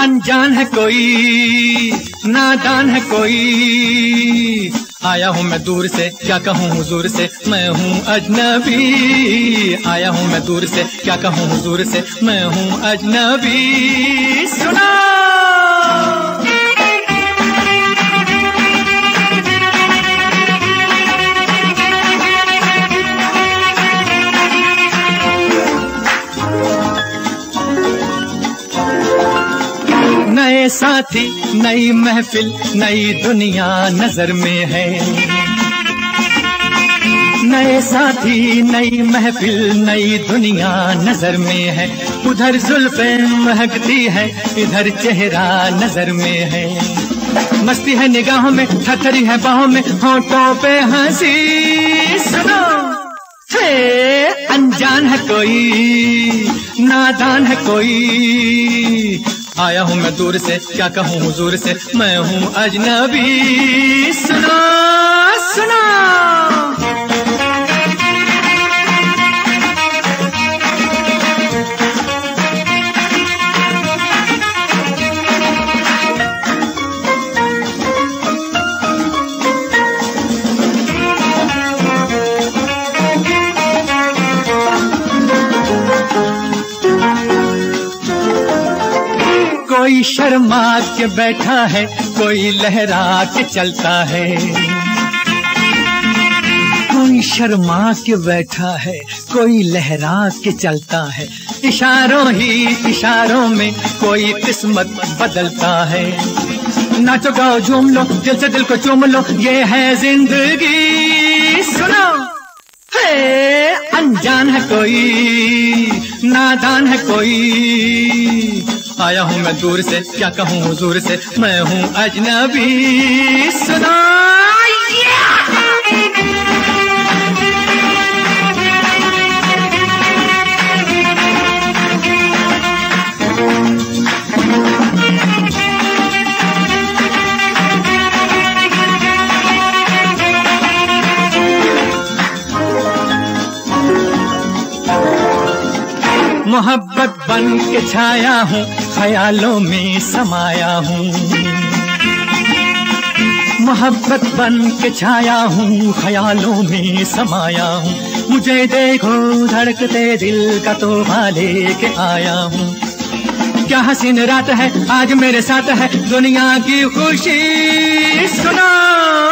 अनजान है कोई, नादान है कोई। आया हूँ मैं दूर से, क्या कहूँ हुजूर से, मैं हूँ अजनबी। आया हूँ मैं दूर से, क्या कहूँ हुजूर से, मैं हूँ अजनबी। सुना साथी, नई महफिल, नई दुनिया नज़र में है। नए साथी, नई महफिल, नई दुनिया नज़र में है। उधर जुल्फे महकती है, इधर चेहरा नज़र में है। मस्ती है निगाहों में थथरी है बाहों में, होठों पे हँसी। सुनो। हे, अनजान है कोई, नादान है कोई। आया हूँ मैं दूर से। क्या कहूँ हुजूर से? मैं हूँ अजनबी। सुना सुनो। कोई शर्मा के बैठा है, कोई लहरा के चलता है। कोई शर्मा के बैठा है, कोई लहरा के चलता है। इशारों ही इशारों में कोई किस्मत बदलता है। नाचो गाओ, झूम लो, दिल से दिल को चूम लो, ये है ज़िंदगी। सुनो। अनजान है कोई, नादान है कोई आया हूँ मैं दूर से। क्या कहूँ हुजूर से? मैं हूँ अजनबी। सुना मोहब्बत बन के छाया हूँ, ख्यालों में समाया हूँ। मोहब्बत बन के छाया हूँ, ख्यालों में समाया हूँ। मुझे देखो, धड़कते दिल का तो लेके आया हूँ। क्या हसीन रात है, आज मेरे साथ है, दुनिया की खुशी। सुनो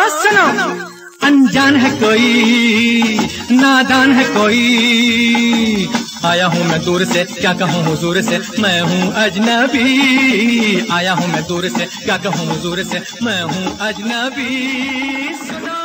सुनो। अनजान है कोई, नादान है कोई। आया हूँ मैं दूर से, क्या कहूँ हुजूर से? मैं हूँ अजनबी। आया हूँ मैं दूर से, क्या कहूँ हुजूर से? मैं हूँ अजनबी।